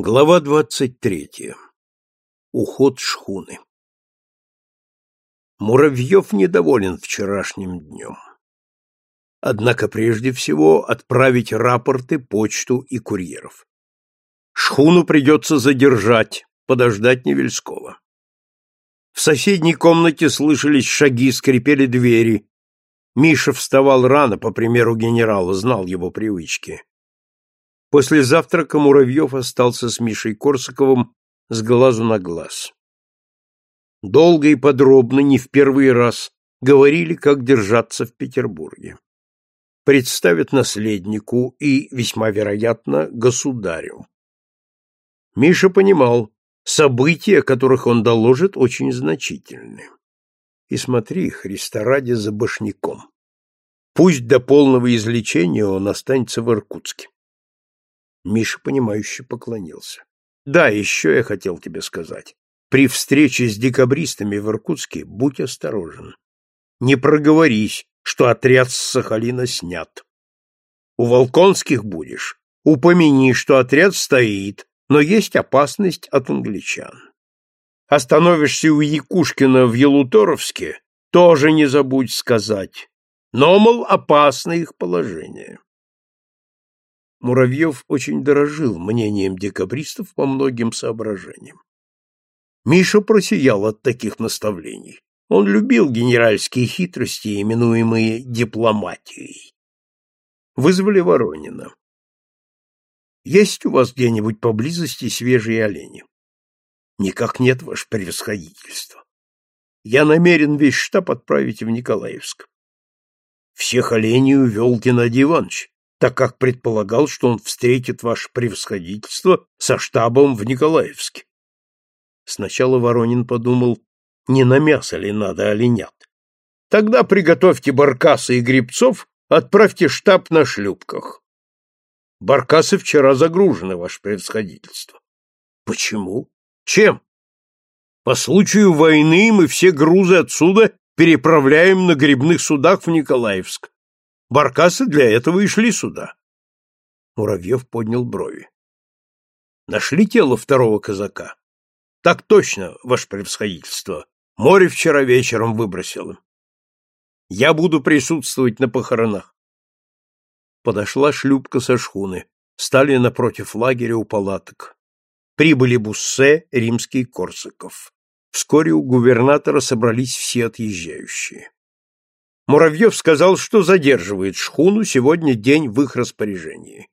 Глава двадцать третья. Уход шхуны. Муравьев недоволен вчерашним днем. Однако прежде всего отправить рапорты, почту и курьеров. Шхуну придется задержать, подождать Невельского. В соседней комнате слышались шаги, скрипели двери. Миша вставал рано, по примеру генерала, знал его привычки. После завтрака Муравьев остался с Мишей Корсаковым с глазу на глаз. Долго и подробно, не в первый раз, говорили, как держаться в Петербурге. Представят наследнику и, весьма вероятно, государю. Миша понимал, события, которых он доложит, очень значительны. И смотри, Христа ради, за башняком. Пусть до полного излечения он останется в Иркутске. Миша, понимающе поклонился. Да, еще я хотел тебе сказать. При встрече с декабристами в Иркутске будь осторожен. Не проговорись, что отряд с Сахалина снят. У Волконских будешь. Упомяни, что отряд стоит, но есть опасность от англичан. Остановишься у Якушкина в Елуторовске, тоже не забудь сказать. Но, мол, опасно их положение. Муравьев очень дорожил мнением декабристов по многим соображениям. Миша просиял от таких наставлений. Он любил генеральские хитрости, именуемые дипломатией. Вызвали Воронина. Есть у вас где-нибудь поблизости свежие олени? Никак нет, ваше превосходительство. Я намерен весь штаб отправить в Николаевск. Всех оленей увел Геннадий Иванович так как предполагал, что он встретит ваше превосходительство со штабом в Николаевске. Сначала Воронин подумал, не на мясо ли надо оленят. Тогда приготовьте баркасы и грибцов, отправьте штаб на шлюпках. Баркасы вчера загружены, ваше превосходительство. Почему? Чем? По случаю войны мы все грузы отсюда переправляем на грибных судах в Николаевск. Баркасы для этого и шли сюда. Муравьев поднял брови. Нашли тело второго казака? Так точно, ваше превосходительство. Море вчера вечером выбросило. Я буду присутствовать на похоронах. Подошла шлюпка со шхуны. Стали напротив лагеря у палаток. Прибыли Буссе, римский Корсаков. Вскоре у губернатора собрались все отъезжающие. Муравьев сказал, что задерживает шхуну, сегодня день в их распоряжении.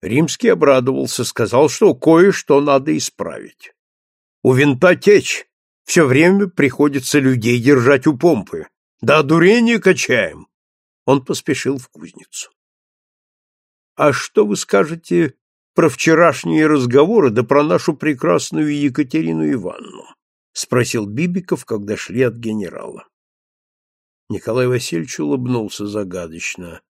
Римский обрадовался, сказал, что кое-что надо исправить. У винта течь, все время приходится людей держать у помпы. Да дурение качаем. Он поспешил в кузницу. А что вы скажете про вчерашние разговоры да про нашу прекрасную Екатерину Ивановну? спросил Бибиков, когда шли от генерала. Николай Васильевич улыбнулся загадочно.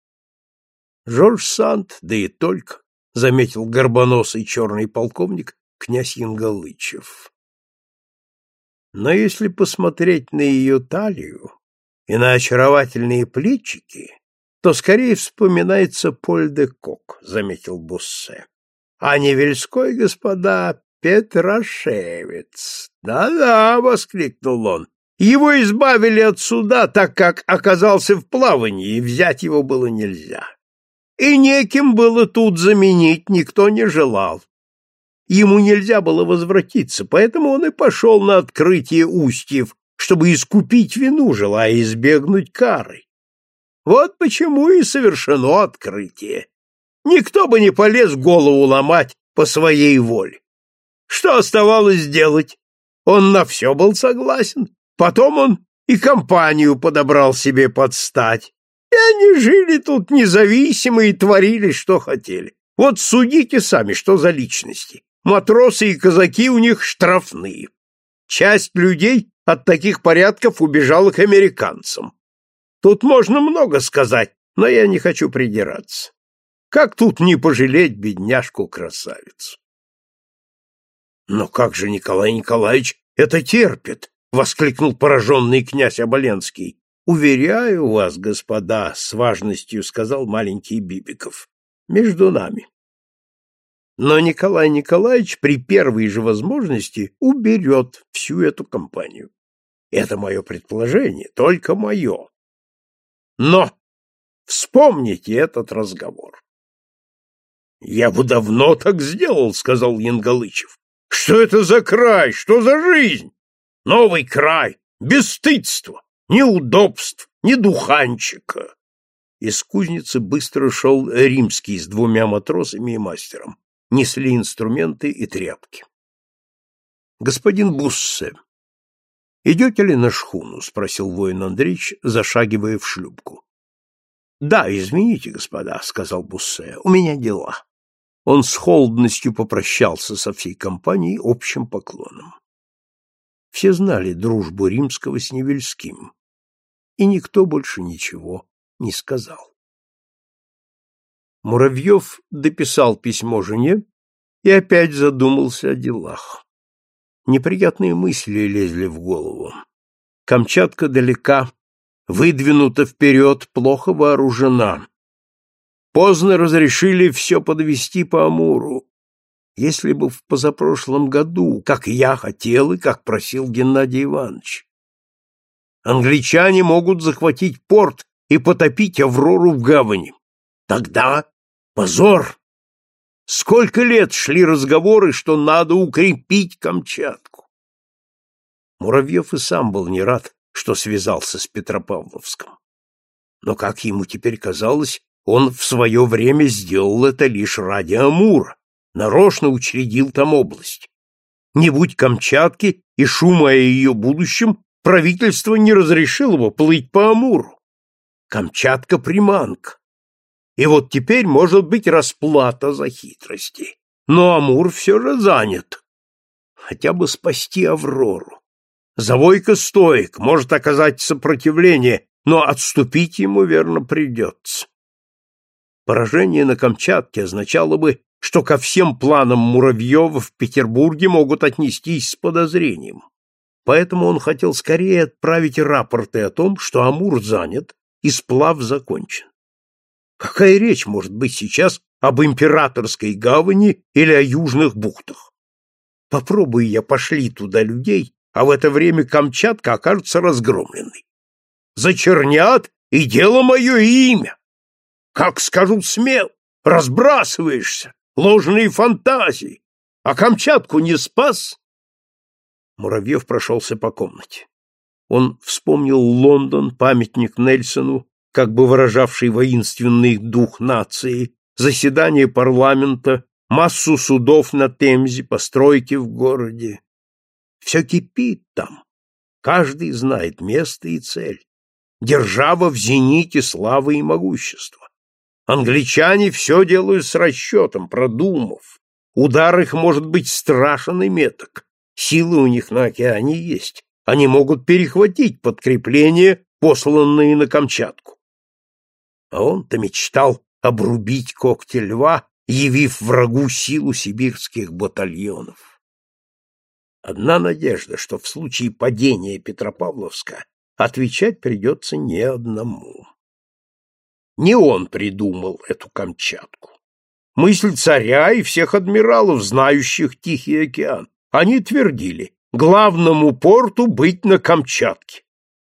Жорж Санд, да и только, заметил горбоносый черный полковник князь Янгалычев. Но если посмотреть на ее талию и на очаровательные плечики, то скорее вспоминается Поль де Кок, заметил Буссе. А Невельской, господа, Петрошевец. Да-да, воскликнул он. Его избавили от суда, так как оказался в плавании, и взять его было нельзя. И неким было тут заменить, никто не желал. Ему нельзя было возвратиться, поэтому он и пошел на открытие устьев, чтобы искупить вину, желая избегнуть кары. Вот почему и совершено открытие. Никто бы не полез голову ломать по своей воле. Что оставалось делать? Он на все был согласен, Потом он и компанию подобрал себе под стать. И они жили тут независимо и творили, что хотели. Вот судите сами, что за личности. Матросы и казаки у них штрафные. Часть людей от таких порядков убежала к американцам. Тут можно много сказать, но я не хочу придираться. Как тут не пожалеть бедняжку-красавицу? Но как же Николай Николаевич это терпит? — воскликнул пораженный князь Оболенский. — Уверяю вас, господа, — с важностью сказал маленький Бибиков, — между нами. Но Николай Николаевич при первой же возможности уберет всю эту компанию. Это мое предположение, только мое. Но вспомните этот разговор. Я бы давно так сделал, сказал Янгалычев. Что это за край? Что за жизнь? Новый край, бесстыдство, неудобств, ни духанчика. Из кузницы быстро шел римский с двумя матросами и мастером. Несли инструменты и тряпки. Господин Буссе, идете ли на шхуну? спросил воин Андреевич, зашагивая в шлюпку. Да, извините, господа, сказал Буссе, у меня дела он с холодностью попрощался со всей компанией общим поклоном. Все знали дружбу римского с Невельским, и никто больше ничего не сказал. Муравьев дописал письмо жене и опять задумался о делах. Неприятные мысли лезли в голову. Камчатка далека, выдвинута вперед, плохо вооружена. Поздно разрешили все подвести по Амуру. Если бы в позапрошлом году, как я хотел и как просил Геннадий Иванович. Англичане могут захватить порт и потопить Аврору в гавани. Тогда позор! Сколько лет шли разговоры, что надо укрепить Камчатку. Муравьев и сам был не рад, что связался с Петропавловском. Но, как ему теперь казалось, он в свое время сделал это лишь ради Амура, нарочно учредил там область. Не будь Камчатки и шума о ее будущем, правительство не разрешило бы плыть по Амуру. Камчатка — приманка. И вот теперь может быть расплата за хитрости. Но Амур все же занят. Хотя бы спасти Аврору. Завойка стоек, может оказать сопротивление, но отступить ему, верно, придется. Поражение на Камчатке означало бы, что ко всем планам Муравьева в Петербурге могут отнестись с подозрением. Поэтому он хотел скорее отправить рапорты о том, что Амур занят и сплав закончен. Какая речь может быть сейчас об императорской гавани или о южных бухтах? Попробуй я пошли туда людей, а в это время Камчатка окажется разгромленной. Зачернят, и дело мое имя. Как скажу смел, разбрасываешься, ложные фантазии. А Камчатку не спас? Муравьев прошелся по комнате. Он вспомнил Лондон, памятник Нельсону, как бы выражавший воинственный дух нации, заседание парламента, массу судов на Темзе, постройки в городе. Все кипит там. Каждый знает место и цель. Держава в зените славы и могущества. Англичане все делают с расчетом, продумав. Удар их может быть страшен и меток. Силы у них на океане есть. Они могут перехватить подкрепление, посланные на Камчатку. А он-то мечтал обрубить когти льва, явив врагу силу сибирских батальонов. Одна надежда, что в случае падения Петропавловска отвечать придется не одному. Не он придумал эту Камчатку. Мысль царя и всех адмиралов, знающих Тихий океан. Они твердили, главному порту быть на Камчатке.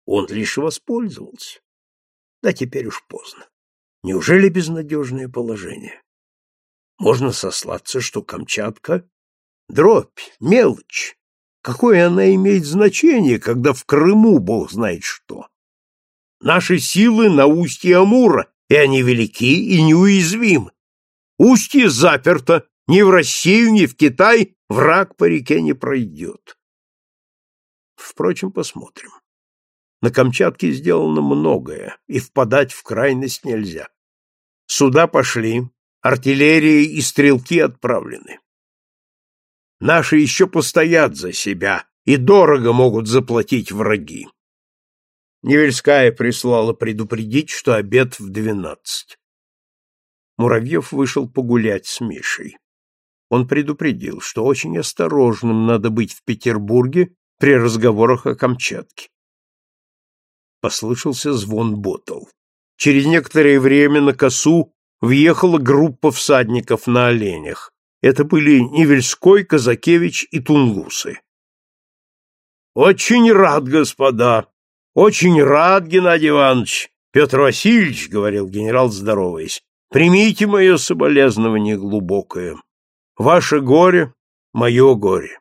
Он лишь воспользовался. Да теперь уж поздно. Неужели безнадежное положение? Можно сослаться, что Камчатка — дробь, мелочь. Какое она имеет значение, когда в Крыму бог знает что? Наши силы на устье Амура, и они велики и неуязвимы. Устье заперто, ни в Россию, ни в Китай враг по реке не пройдет. Впрочем, посмотрим. На Камчатке сделано многое, и впадать в крайность нельзя. Суда пошли, артиллерия и стрелки отправлены. Наши еще постоят за себя и дорого могут заплатить враги. Невельская прислала предупредить, что обед в двенадцать. Муравьев вышел погулять с Мишей. Он предупредил, что очень осторожным надо быть в Петербурге при разговорах о Камчатке. Послышался звон ботл. Через некоторое время на косу въехала группа всадников на оленях. Это были Невельской, Казакевич и Тунгусы. «Очень рад, господа! Очень рад, Геннадий Иванович! Петр Васильевич, — говорил генерал, здороваясь, — примите мое соболезнование глубокое. Ваше горе — мое горе.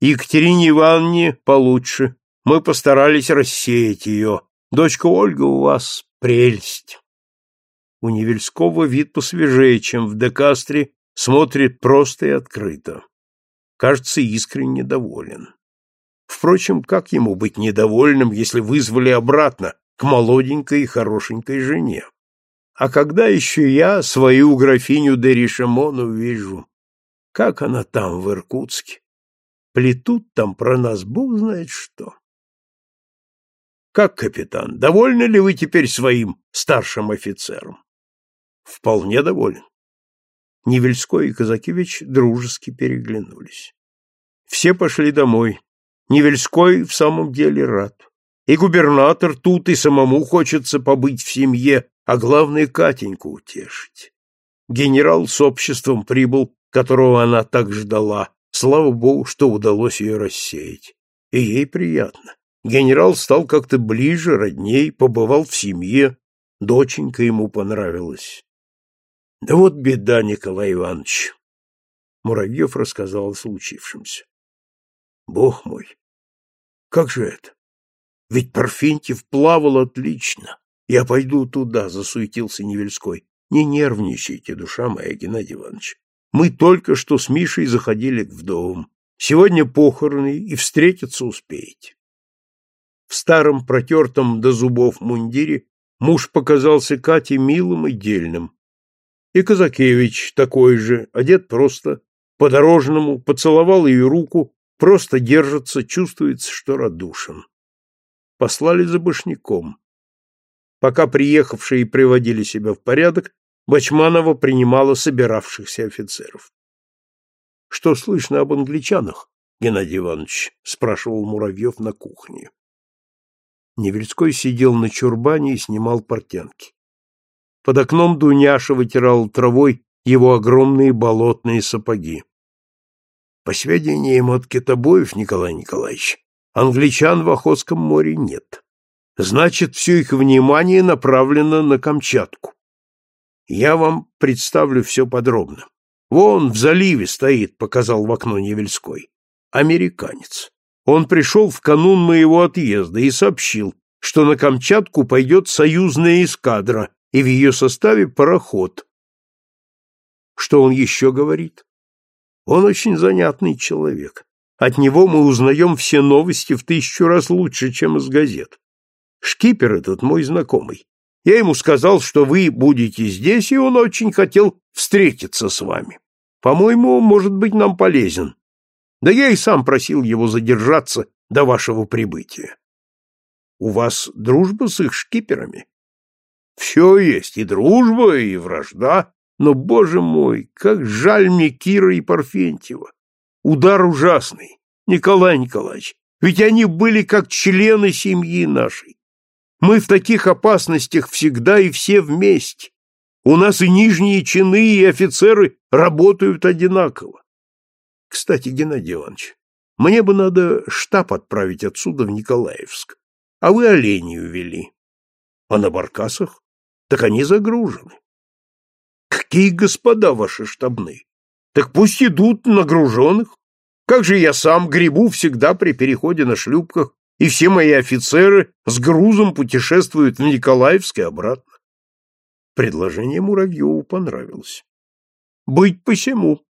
Екатерине Ивановне получше. Мы постарались рассеять ее. Дочка Ольга у вас прелесть. У Невельского вид посвежее, чем в Декастре, смотрит просто и открыто. Кажется, искренне доволен. Впрочем, как ему быть недовольным, если вызвали обратно к молоденькой и хорошенькой жене? А когда еще я свою графиню де Ришемон увижу? Как она там, в Иркутске? Плетут там про нас бог знает что. Как, капитан, довольны ли вы теперь своим старшим офицером? Вполне доволен. Невельской и Казакевич дружески переглянулись. Все пошли домой. Невельской в самом деле рад. И губернатор тут, и самому хочется побыть в семье, а главное Катеньку утешить. Генерал с обществом прибыл, которого она так ждала. Слава богу, что удалось ее рассеять. И ей приятно. Генерал стал как-то ближе, родней, побывал в семье, доченька ему понравилась. Да вот беда, Николай Иванович. Муравьев рассказал о случившемся. Бог мой, как же это? Ведь Парфентьев плавал отлично. Я пойду туда, засуетился Невельской. Не нервничайте, душа моя, Геннадий Иванович. Мы только что с Мишей заходили в дом. Сегодня похороны, и встретиться успеете. В старом протертом до зубов мундире муж показался Кате милым и дельным. И Казакевич такой же, одет просто, по-дорожному, поцеловал ее руку, просто держится, чувствуется, что радушен. Послали за башняком. Пока приехавшие приводили себя в порядок, Бачманова принимала собиравшихся офицеров. — Что слышно об англичанах, Геннадий Иванович? — спрашивал Муравьев на кухне. Невельской сидел на чурбане и снимал портянки. Под окном Дуняша вытирал травой его огромные болотные сапоги. По сведениям от китобоев, Николай Николаевич, англичан в Охотском море нет. Значит, все их внимание направлено на Камчатку. Я вам представлю все подробно. Вон в заливе стоит, показал в окно Невельской. Американец. Он пришел в канун моего отъезда и сообщил, что на Камчатку пойдет союзная эскадра, и в ее составе пароход. Что он еще говорит? Он очень занятный человек. От него мы узнаем все новости в тысячу раз лучше, чем из газет. Шкипер этот мой знакомый. Я ему сказал, что вы будете здесь, и он очень хотел встретиться с вами. По-моему, может быть нам полезен. Да я и сам просил его задержаться до вашего прибытия. У вас дружба с их шкиперами? Все есть, и дружба, и вражда, но, боже мой, как жаль мне Кира и Парфентьева. Удар ужасный, Николай Николаевич, ведь они были как члены семьи нашей. Мы в таких опасностях всегда и все вместе. У нас и нижние чины, и офицеры работают одинаково. Кстати, Геннадий Иванович, мне бы надо штаб отправить отсюда в Николаевск, а вы оленей увели. А на баркасах? Так они загружены. Какие господа ваши штабные? Так пусть идут нагруженных. Как же я сам грибу всегда при переходе на шлюпках, и все мои офицеры с грузом путешествуют в Николаевск и обратно. Предложение Муравьеву понравилось. Быть посему.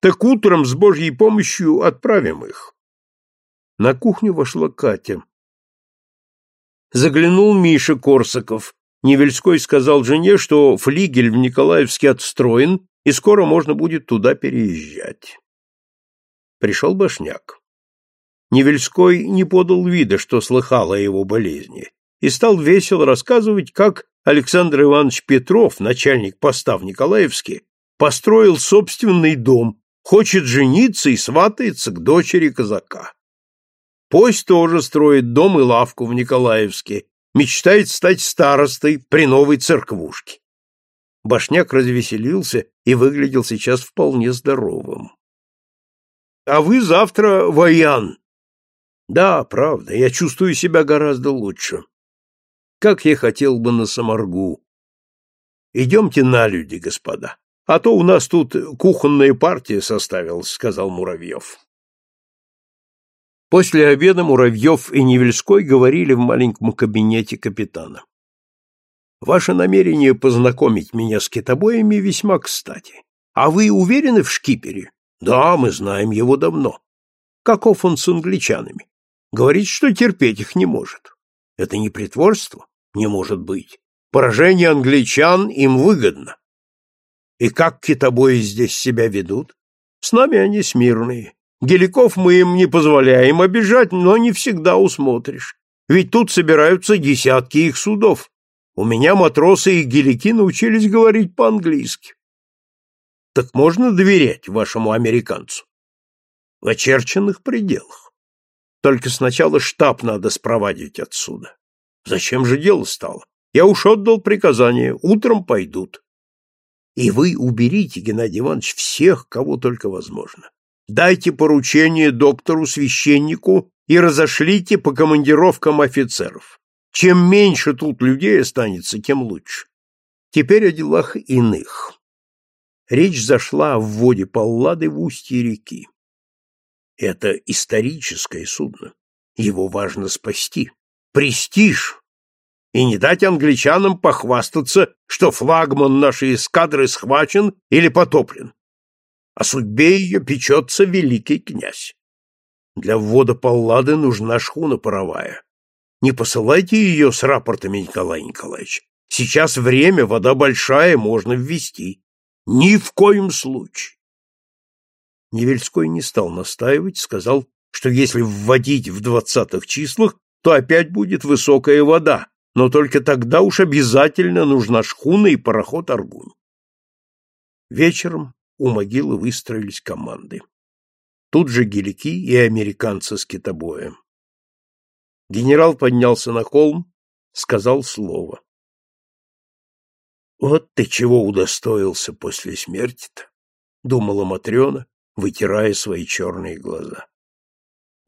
Так утром с Божьей помощью отправим их. На кухню вошла Катя. Заглянул Миша Корсаков. Невельской сказал жене, что флигель в Николаевске отстроен, и скоро можно будет туда переезжать. Пришел Башняк. Невельской не подал вида, что слыхал о его болезни, и стал весело рассказывать, как Александр Иванович Петров, начальник поста в Николаевске, построил собственный дом Хочет жениться и сватается к дочери казака. Пусть тоже строит дом и лавку в Николаевске, мечтает стать старостой при новой церквушке. Башняк развеселился и выглядел сейчас вполне здоровым. — А вы завтра воян. — Да, правда, я чувствую себя гораздо лучше. Как я хотел бы на Самаргу. Идемте на люди, господа, а то у нас тут кухонная партия составилась, — сказал Муравьев. После обеда Муравьев и Невельской говорили в маленьком кабинете капитана. Ваше намерение познакомить меня с китобоями весьма кстати. А вы уверены в шкипере? Да, мы знаем его давно. Каков он с англичанами? Говорит, что терпеть их не может. Это не притворство? Не может быть. Поражение англичан им выгодно. И как китобои здесь себя ведут? С нами они смирные. Геликов мы им не позволяем обижать, но не всегда усмотришь. Ведь тут собираются десятки их судов. У меня матросы и гелики научились говорить по-английски. Так можно доверять вашему американцу? В очерченных пределах. Только сначала штаб надо спровадить отсюда. Зачем же дело стало? Я уж отдал приказание, утром пойдут. И вы уберите, Геннадий Иванович, всех, кого только возможно. Дайте поручение доктору-священнику и разошлите по командировкам офицеров. Чем меньше тут людей останется, тем лучше. Теперь о делах иных. Речь зашла о вводе Паллады в устье реки. Это историческое судно. Его важно спасти. Престиж. И не дать англичанам похвастаться, что флагман нашей эскадры схвачен или потоплен. О судьбе ее печется великий князь. Для ввода Паллады нужна шхуна паровая. Не посылайте ее с рапортами, Николай Николаевич. Сейчас время, вода большая, можно ввести. Ни в коем случае. Невельской не стал настаивать, сказал, что если вводить в двадцатых числах, то опять будет высокая вода, но только тогда уж обязательно нужна шхуна и пароход Аргунь. Вечером у могилы выстроились команды. Тут же гелики и американцы с китобоем. Генерал поднялся на холм, сказал слово. «Вот ты чего удостоился после смерти-то?» — думала Матрена, вытирая свои черные глаза.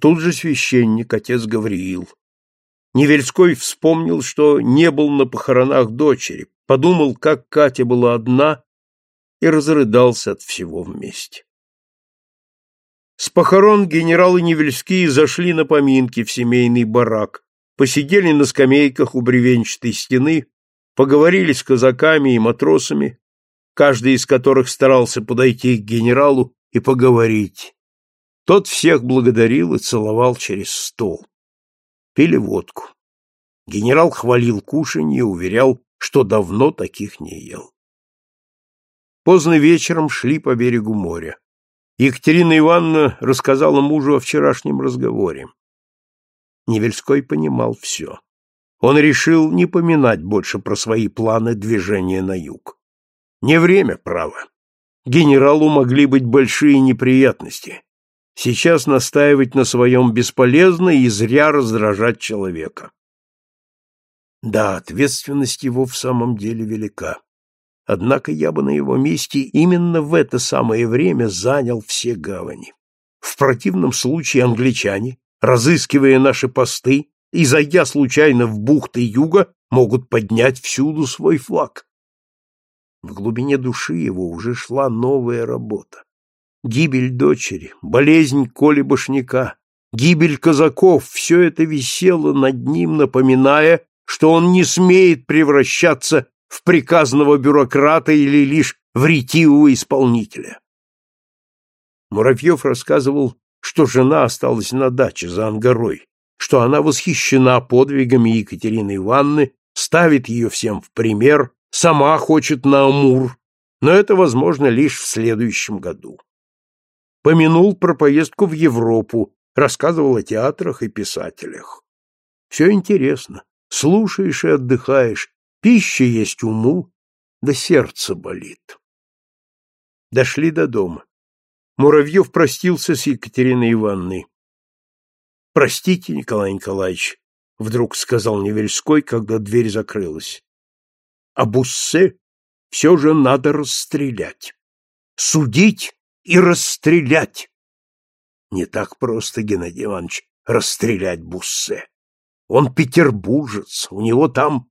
Тут же священник, отец Гавриил. Невельской вспомнил, что не был на похоронах дочери, подумал, как Катя была одна, и разрыдался от всего вместе. С похорон генералы Невельские зашли на поминки в семейный барак, посидели на скамейках у бревенчатой стены, поговорили с казаками и матросами, каждый из которых старался подойти к генералу и поговорить. Тот всех благодарил и целовал через стол. Пили водку. Генерал хвалил кушанье уверял, что давно таких не ел. Поздно вечером шли по берегу моря. Екатерина Ивановна рассказала мужу о вчерашнем разговоре. Невельской понимал все. Он решил не поминать больше про свои планы движения на юг. Не время, право. Генералу могли быть большие неприятности. Сейчас настаивать на своем бесполезно и зря раздражать человека. Да, ответственность его в самом деле велика. Однако я бы на его месте именно в это самое время занял все гавани. В противном случае англичане, разыскивая наши посты и зайдя случайно в бухты юга, могут поднять всюду свой флаг. В глубине души его уже шла новая работа. Гибель дочери, болезнь Коли Башняка, гибель казаков — все это висело над ним, напоминая, что он не смеет превращаться в приказного бюрократа или лишь в ретивого исполнителя. Муравьев рассказывал, что жена осталась на даче за Ангарой, что она восхищена подвигами Екатерины Ивановны, ставит ее всем в пример, сама хочет на Амур, но это возможно лишь в следующем году. Помянул про поездку в Европу, рассказывал о театрах и писателях. Все интересно, слушаешь и отдыхаешь, Пища есть уму, да сердце болит. Дошли до дома. Муравьев простился с Екатериной Ивановной. — Простите, Николай Николаевич, — вдруг сказал Невельской, когда дверь закрылась. — А Буссе все же надо расстрелять. Судить и расстрелять. Не так просто, Геннадий Иванович, расстрелять Буссе. Он петербуржец, у него там...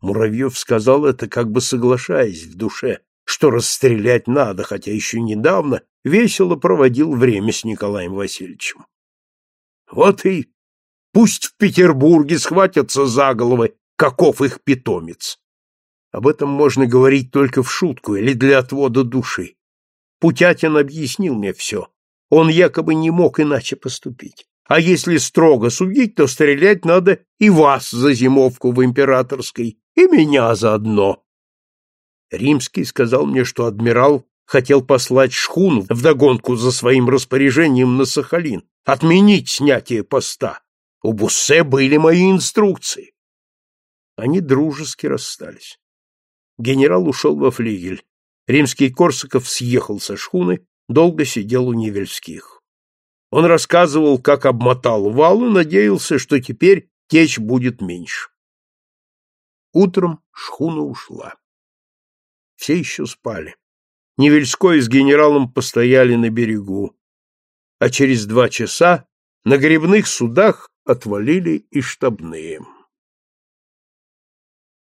Муравьев сказал это, как бы соглашаясь в душе, что расстрелять надо, хотя еще недавно весело проводил время с Николаем Васильевичем. Вот и пусть в Петербурге схватятся за головы, каков их питомец. Об этом можно говорить только в шутку или для отвода души. Путятин объяснил мне все. Он якобы не мог иначе поступить. А если строго судить, то стрелять надо и вас за зимовку в императорской, и меня заодно. Римский сказал мне, что адмирал хотел послать шхуну вдогонку за своим распоряжением на Сахалин, отменить снятие поста. У Буссе были мои инструкции. Они дружески расстались. Генерал ушел во флигель. Римский Корсаков съехал со шхуны, долго сидел у Невельских. Он рассказывал, как обмотал вал и надеялся, что теперь течь будет меньше. Утром шхуна ушла. Все еще спали. Невельской с генералом постояли на берегу, а через два часа на гребных судах отвалили и штабные.